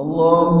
الله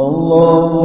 الله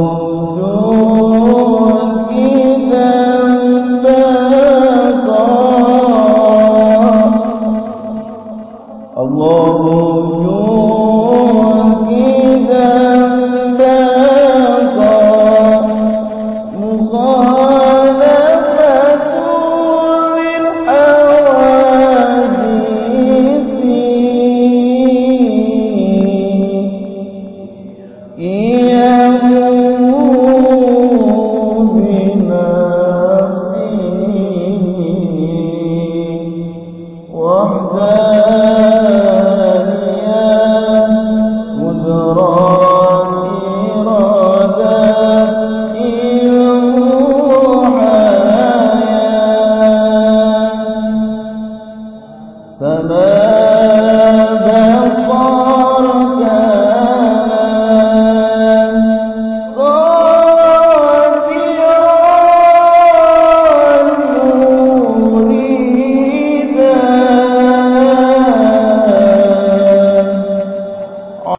Amen.